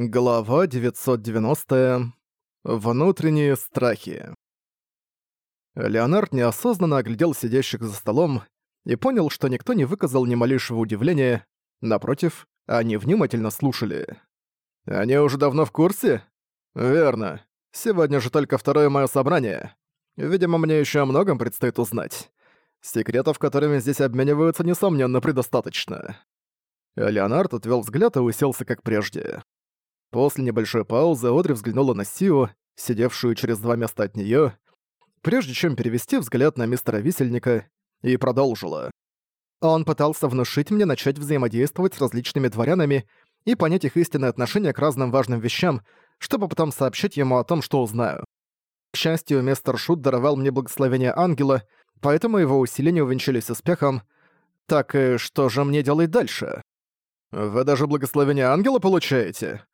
Глава 990. Внутренние страхи. Леонард неосознанно оглядел сидящих за столом и понял, что никто не выказал ни малейшего удивления. Напротив, они внимательно слушали. «Они уже давно в курсе?» «Верно. Сегодня же только второе мое собрание. Видимо, мне еще о многом предстоит узнать. Секретов, которыми здесь обмениваются, несомненно, предостаточно». Леонард отвел взгляд и уселся как прежде. После небольшой паузы Одри взглянула на Сио, сидевшую через два места от неё, прежде чем перевести взгляд на мистера Висельника, и продолжила. Он пытался внушить мне начать взаимодействовать с различными дворянами и понять их истинное отношение к разным важным вещам, чтобы потом сообщить ему о том, что узнаю. К счастью, мистер Шут даровал мне благословение ангела, поэтому его усиления увенчались успехом. Так э, что же мне делать дальше? «Вы даже благословение ангела получаете?»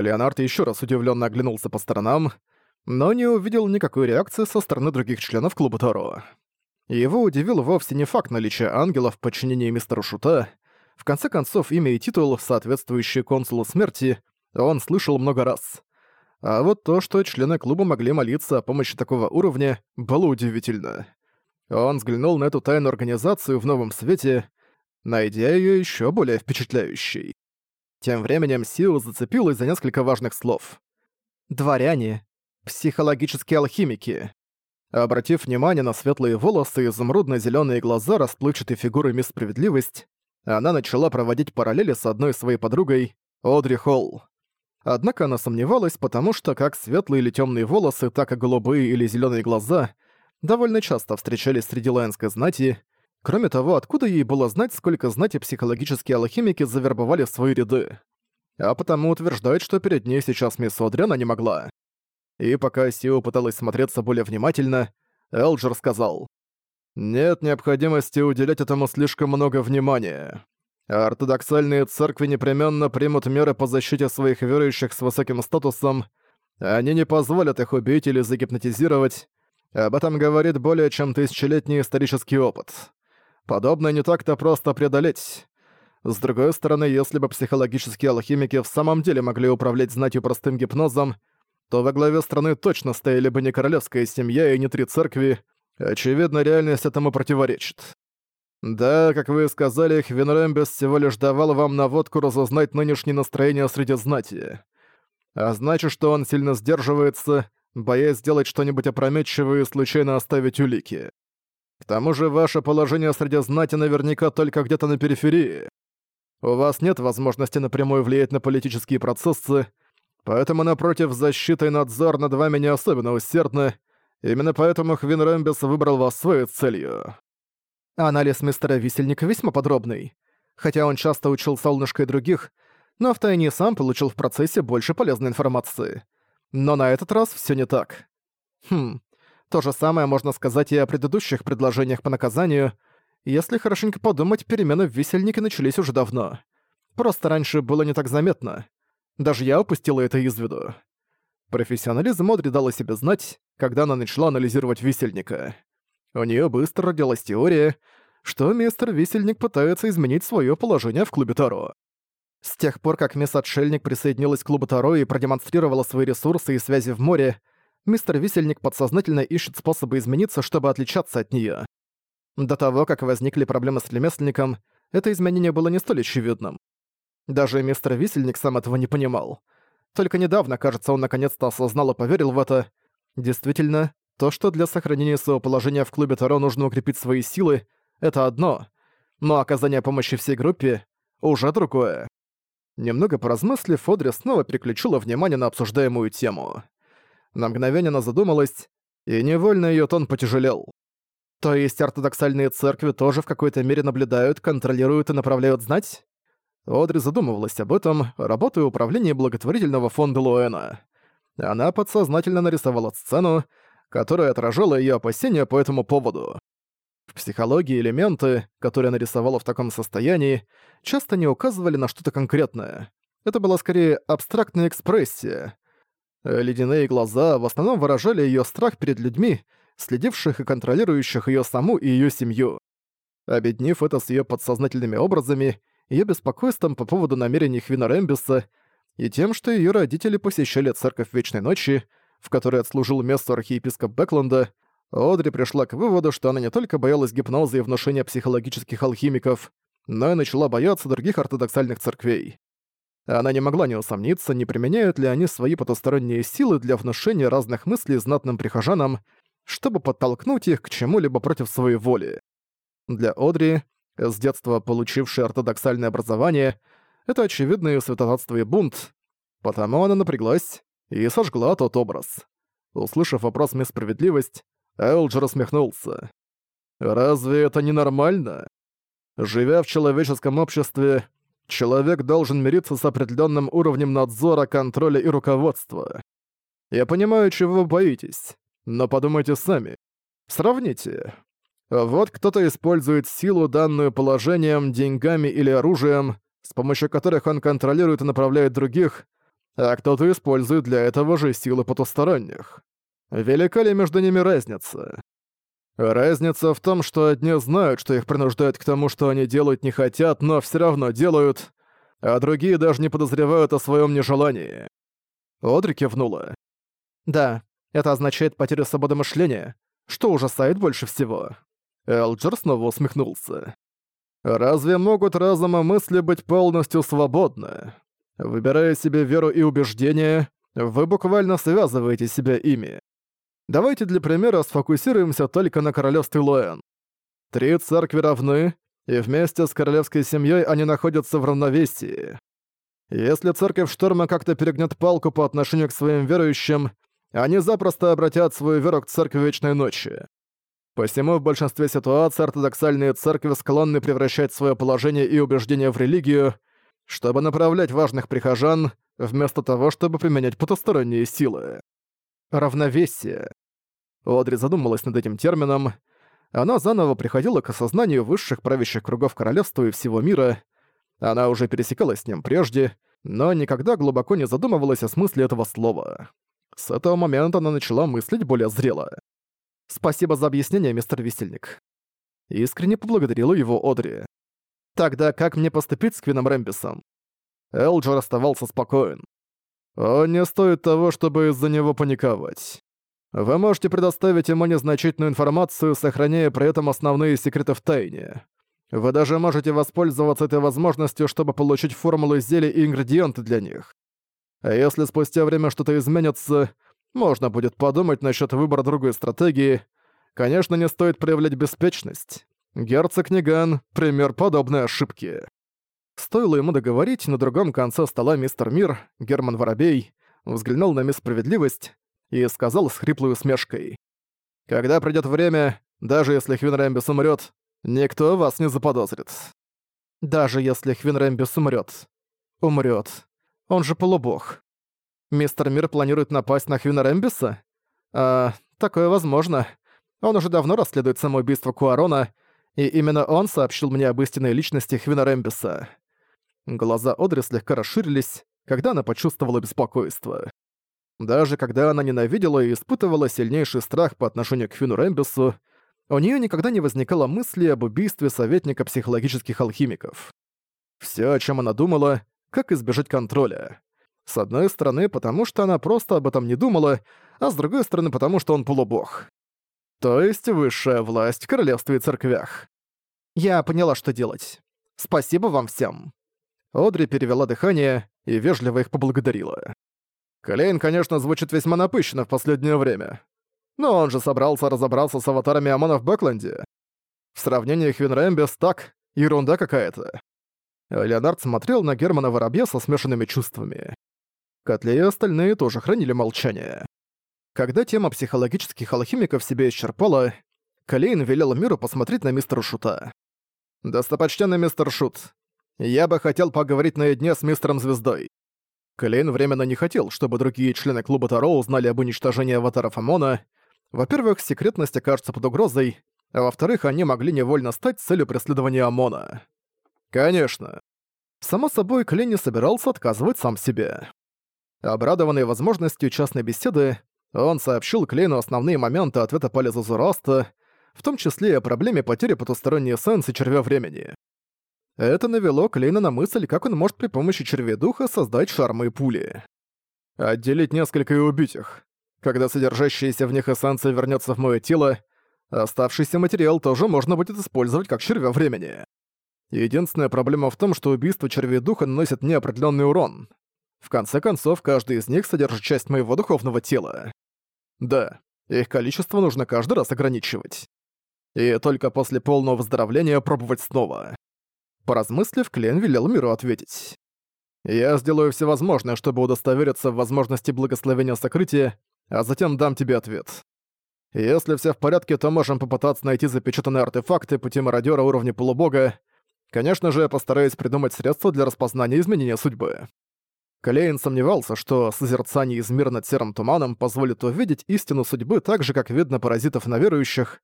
Леонард еще раз удивленно оглянулся по сторонам, но не увидел никакой реакции со стороны других членов клуба Торо. Его удивил вовсе не факт наличия ангела в подчинении мистеру Шута. В конце концов, имя и титул, соответствующие консулу смерти, он слышал много раз. А вот то, что члены клуба могли молиться о помощи такого уровня, было удивительно. Он взглянул на эту тайную организацию в новом свете, найдя ее еще более впечатляющей. Тем временем Сиу зацепилась за несколько важных слов. «Дворяне. Психологические алхимики». Обратив внимание на светлые волосы и изумрудно зеленые глаза расплывчатой фигуры Мисс Справедливость, она начала проводить параллели с одной своей подругой, Одри Холл. Однако она сомневалась, потому что как светлые или темные волосы, так и голубые или зеленые глаза довольно часто встречались среди лайнской знати, Кроме того, откуда ей было знать, сколько знати психологические алхимики завербовали в свои ряды? А потому утверждает, что перед ней сейчас мисс Одриана не могла. И пока Сио пыталась смотреться более внимательно, Элджер сказал. «Нет необходимости уделять этому слишком много внимания. Ортодоксальные церкви непременно примут меры по защите своих верующих с высоким статусом. Они не позволят их убить или загипнотизировать. Об этом говорит более чем тысячелетний исторический опыт подобное не так-то просто преодолеть. С другой стороны, если бы психологические алхимики в самом деле могли управлять знатью простым гипнозом, то во главе страны точно стояли бы не королевская семья и не три церкви. Очевидно, реальность этому противоречит. Да, как вы и сказали, Хвенрембес всего лишь давал вам наводку разузнать нынешнее настроение среди знати. А значит, что он сильно сдерживается, боясь сделать что-нибудь опрометчивое и случайно оставить улики. К тому же ваше положение среди знати наверняка только где-то на периферии. У вас нет возможности напрямую влиять на политические процессы, поэтому, напротив, защита и надзор над вами не особенно усердны, именно поэтому Хвин Рэмбис выбрал вас своей целью. Анализ мистера Висельника весьма подробный. Хотя он часто учил солнышко и других, но втайне сам получил в процессе больше полезной информации. Но на этот раз все не так. Хм, то же самое можно сказать и о предыдущих предложениях по наказанию. Если хорошенько подумать, перемены в висельнике начались уже давно. Просто раньше было не так заметно. Даже я упустила это из виду. Профессионализм Одри дала себе знать, когда она начала анализировать висельника. У нее быстро родилась теория, что мистер Висельник пытается изменить свое положение в клубе Таро. С тех пор, как мисс Отшельник присоединилась к клубу Таро и продемонстрировала свои ресурсы и связи в море, мистер Висельник подсознательно ищет способы измениться, чтобы отличаться от неё. До того, как возникли проблемы с ремесленником, это изменение было не столь очевидным. Даже мистер Висельник сам этого не понимал. Только недавно, кажется, он наконец-то осознал и поверил в это. Действительно, то, что для сохранения своего положения в клубе Таро нужно укрепить свои силы, это одно, но оказание помощи всей группе уже другое. Немного поразмыслив, Одри снова переключила внимание на обсуждаемую тему. На мгновение она задумалась, и невольно ее тон потяжелел. То есть ортодоксальные церкви тоже в какой-то мере наблюдают, контролируют и направляют знать? Одри задумывалась об этом, работая в управлении благотворительного фонда Луэна. Она подсознательно нарисовала сцену, которая отражала ее опасения по этому поводу. В психологии элементы, которые она рисовала в таком состоянии, часто не указывали на что-то конкретное. Это была скорее абстрактная экспрессия, Э, ледяные глаза в основном выражали ее страх перед людьми, следивших и контролирующих ее саму и ее семью. Обеднив это с ее подсознательными образами, ее беспокойством по поводу намерений Хвина Рэмбиса и тем, что ее родители посещали церковь Вечной Ночи, в которой отслужил место архиепископ Бэкленда, Одри пришла к выводу, что она не только боялась гипноза и внушения психологических алхимиков, но и начала бояться других ортодоксальных церквей. Она не могла не усомниться, не применяют ли они свои потусторонние силы для внушения разных мыслей знатным прихожанам, чтобы подтолкнуть их к чему-либо против своей воли. Для Одри, с детства получившей ортодоксальное образование, это очевидное святотатство и бунт, потому она напряглась и сожгла тот образ. Услышав вопрос «Мисс Справедливость», Элджер усмехнулся. «Разве это не нормально? Живя в человеческом обществе, Человек должен мириться с определенным уровнем надзора, контроля и руководства. Я понимаю, чего вы боитесь, но подумайте сами. Сравните. Вот кто-то использует силу, данную положением, деньгами или оружием, с помощью которых он контролирует и направляет других, а кто-то использует для этого же силы потусторонних. Велика ли между ними разница? Разница в том, что одни знают, что их принуждают к тому, что они делают не хотят, но все равно делают, а другие даже не подозревают о своем нежелании. Одри кивнула. Да, это означает потерю свободы мышления, что ужасает больше всего. Элджер снова усмехнулся. Разве могут разум мысли быть полностью свободны? Выбирая себе веру и убеждения, вы буквально связываете себя ими. Давайте для примера сфокусируемся только на королевстве Лоэн. Три церкви равны, и вместе с королевской семьей они находятся в равновесии. Если церковь Шторма как-то перегнет палку по отношению к своим верующим, они запросто обратят свою веру к церкви Вечной Ночи. Посему в большинстве ситуаций ортодоксальные церкви склонны превращать свое положение и убеждение в религию, чтобы направлять важных прихожан, вместо того, чтобы применять потусторонние силы. Равновесие. Одри задумалась над этим термином. Она заново приходила к осознанию высших правящих кругов королевства и всего мира. Она уже пересекалась с ним прежде, но никогда глубоко не задумывалась о смысле этого слова. С этого момента она начала мыслить более зрело. «Спасибо за объяснение, мистер Висельник». Искренне поблагодарила его Одри. «Тогда как мне поступить с Квином Рэмбисом?» Элджер оставался спокоен. «Он не стоит того, чтобы из-за него паниковать. Вы можете предоставить ему незначительную информацию, сохраняя при этом основные секреты в тайне. Вы даже можете воспользоваться этой возможностью, чтобы получить формулы изделий и ингредиенты для них. А если спустя время что-то изменится, можно будет подумать насчет выбора другой стратегии. Конечно, не стоит проявлять беспечность. Герцог Ниган — пример подобной ошибки. Стоило ему договорить, на другом конце стола мистер Мир, Герман Воробей, взглянул на мисс Справедливость и сказал с хриплой усмешкой. «Когда придёт время, даже если Хвин Рэмбис умрёт, никто вас не заподозрит». «Даже если Хвин Рэмбис умрёт». «Умрёт. Он же полубог». «Мистер Мир планирует напасть на Хвина Рэмбиса?» «А, такое возможно. Он уже давно расследует самоубийство Куарона, и именно он сообщил мне об истинной личности Хвина Рэмбиса». Глаза Одри слегка расширились, когда она почувствовала беспокойство. Даже когда она ненавидела и испытывала сильнейший страх по отношению к Фину Рэмбису, у нее никогда не возникало мысли об убийстве советника психологических алхимиков. Все, о чем она думала, как избежать контроля. С одной стороны, потому что она просто об этом не думала, а с другой стороны, потому что он полубог. То есть высшая власть в королевстве и церквях. Я поняла, что делать. Спасибо вам всем. Одри перевела дыхание и вежливо их поблагодарила. Клейн, конечно, звучит весьма напыщенно в последнее время. Но он же собрался разобраться с аватарами Амона в Бэкленде. В сравнении Хвин Рэмбис так, ерунда какая-то. Леонард смотрел на Германа Воробья со смешанными чувствами. Котле и остальные тоже хранили молчание. Когда тема психологических алхимиков себя исчерпала, Клейн велел миру посмотреть на мистера Шута. «Достопочтенный мистер Шут, я бы хотел поговорить наедине с мистером Звездой. Клейн временно не хотел, чтобы другие члены клуба Таро узнали об уничтожении аватаров ОМОНа. Во-первых, секретность окажется под угрозой, а во-вторых, они могли невольно стать целью преследования ОМОНа. Конечно. Само собой, Клейн не собирался отказывать сам себе. Обрадованный возможностью частной беседы, он сообщил Клейну основные моменты ответа Палеза Зураста, в том числе и о проблеме потери потусторонней эссенции червя времени. Это навело Клейна на мысль, как он может при помощи черведуха создать шармы и пули. Отделить несколько и убить их. Когда содержащаяся в них эссенция вернется в мое тело, оставшийся материал тоже можно будет использовать как червя времени. Единственная проблема в том, что убийство черведуха наносит неопределенный урон. В конце концов, каждый из них содержит часть моего духовного тела. Да, их количество нужно каждый раз ограничивать. И только после полного выздоровления пробовать снова. Поразмыслив, Клен велел миру ответить. «Я сделаю все возможное, чтобы удостовериться в возможности благословения сокрытия, а затем дам тебе ответ. Если все в порядке, то можем попытаться найти запечатанные артефакты пути мародера уровня полубога. Конечно же, я постараюсь придумать средства для распознания изменения судьбы». Клейн сомневался, что созерцание из мира над серым туманом позволит увидеть истину судьбы так же, как видно паразитов на верующих,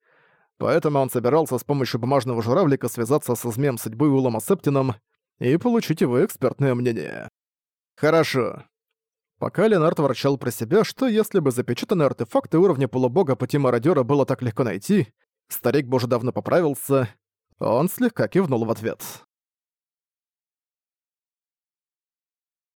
поэтому он собирался с помощью бумажного журавлика связаться со змеем судьбы Уиллом Асептином и получить его экспертное мнение. «Хорошо». Пока Ленард ворчал про себя, что если бы запечатанные артефакты уровня полубога пути мародера было так легко найти, старик бы уже давно поправился, он слегка кивнул в ответ.